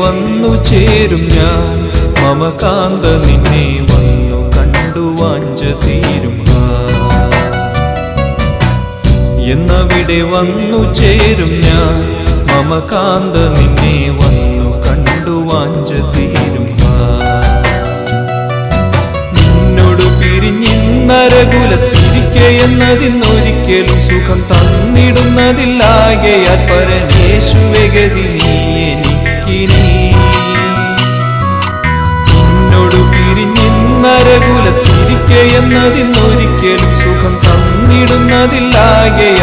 വന്നു ചേരും ഞാൻ മമകാന്ത നിന്നെ വന്നു കണ്ടു വാഞ്ച തീരും. എന്നവിടെ വന്നു ചേരും ഞാൻ മമകാന്ത നിന്നെ വന്നു കണ്ടു വാഞ്ച തീരും. നിന്നോട് പിരിഞ്ഞിന്നരകുലത്തിരിക്കെ എന്നതിന്നൊരിക്കലും സുഖം തന്നിടുന്നതില്ലാകെ പരനേശുവെ ഗതി നീ എനിക്കിനി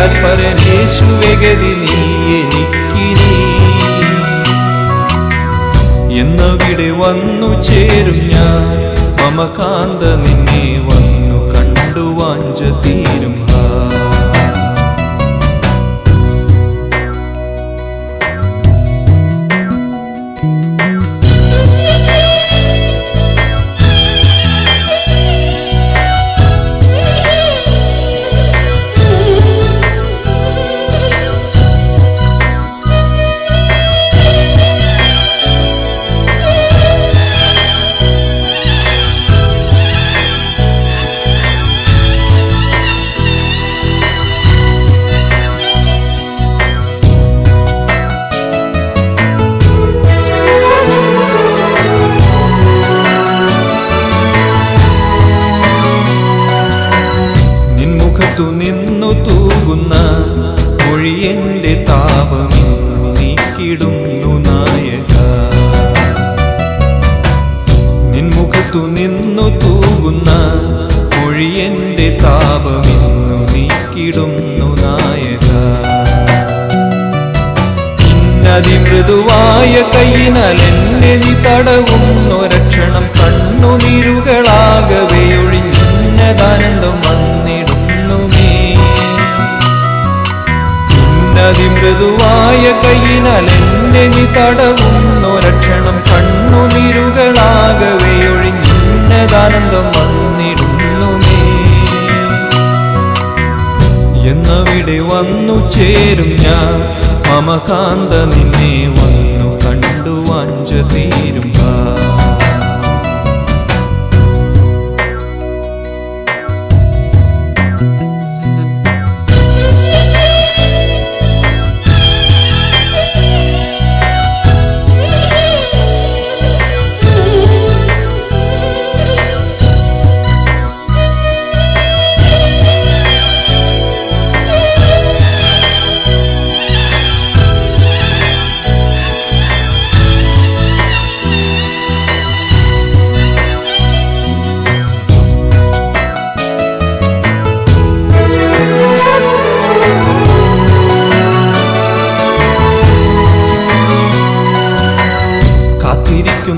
തന്നിടുന്നതില്ലാകയാൽ പരനേശുവെ ഗതി നീ എനിക്കിനി എന്നവിടെ വന്നു ചേരും ഞാൻ മമകാന്ത നിന്നെ നിൻമുഖത്തു നിന്നു തൂകുന്ന മൊഴിയെന്റെ താപമിന്നു നീക്കിടുന്നു നായക. നിൻമുഖത്തു നിന്നു തൂകുന്ന മൊഴിയെന്റെ താപമിന്നു നീക്കിടുന്നു നായക. അതിമൃദുവായ കൈയിനാൽ എന്നെ നീ തടവുന്നൊരക്ഷണം കണ്ണുനീരുകളാകവെ അതിമൃദുവായ കൈയിനാൽ എന്നെ നീ തടവുന്നൊരക്ഷണം കണ്ണുനീരുകളാകവെ ഒഴിഞ്ഞതാനന്ദം വന്നിടുന്നുമേ എന്നവിടെ വന്നു ചേരും ഞാൻ മമകാന്ത നിന്നെ വന്നു കണ്ടു വാഞ്ച തീരും ഹാ.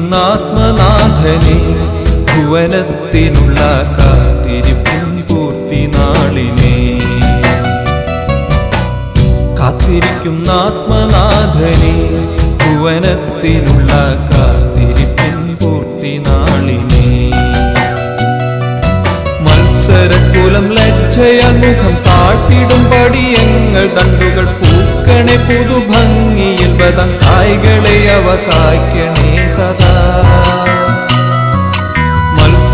ആത്മനാഥനെ ഭുവനത്തിനുള്ള കാത്തിരിപ്പും പൂർത്തി നാളിനെ. കാത്തിരിക്കുന്ന ആത്മനാഥനെ ഭുവനത്തിനുള്ള കാത്തിരിപ്പും പൂർത്തി നാളിനെ. മത്സരക്കുലം ലജ്ജയാൽ മുഖം കാട്ടിടും പടിയങ്ങൾ തണ്ടുകൾ പൂക്കണെ പുതുഭംഗിയിൽ ബദം കായ്കളെ അവ കായ്ക്കണേ.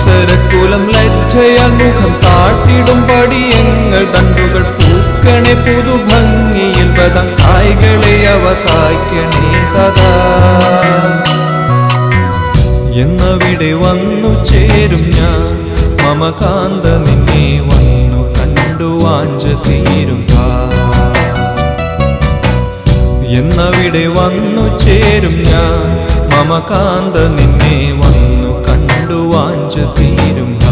തഥാ മത്സരക്കുലം ലജ്ജയാൽ മുഖം കാട്ടിടും പടിയങ്ങൾ. തണ്ടുകൾ പൂക്കണെ പുതുഭംഗിയിൽ പദം കായ്കളെ അവ കായ്ക്കണേ തഥാ. എന്നവിടെ വന്നു ചേരും ഞാൻ. മമകാന്ത നിന്നെ വന്നു കണ്ടു വാഞ്ച തീരും. എന്നവിടെ വന്നു ചേരും ഞാൻ. മമകാന്ത നിന്നെ വാഞ്ച തീരും.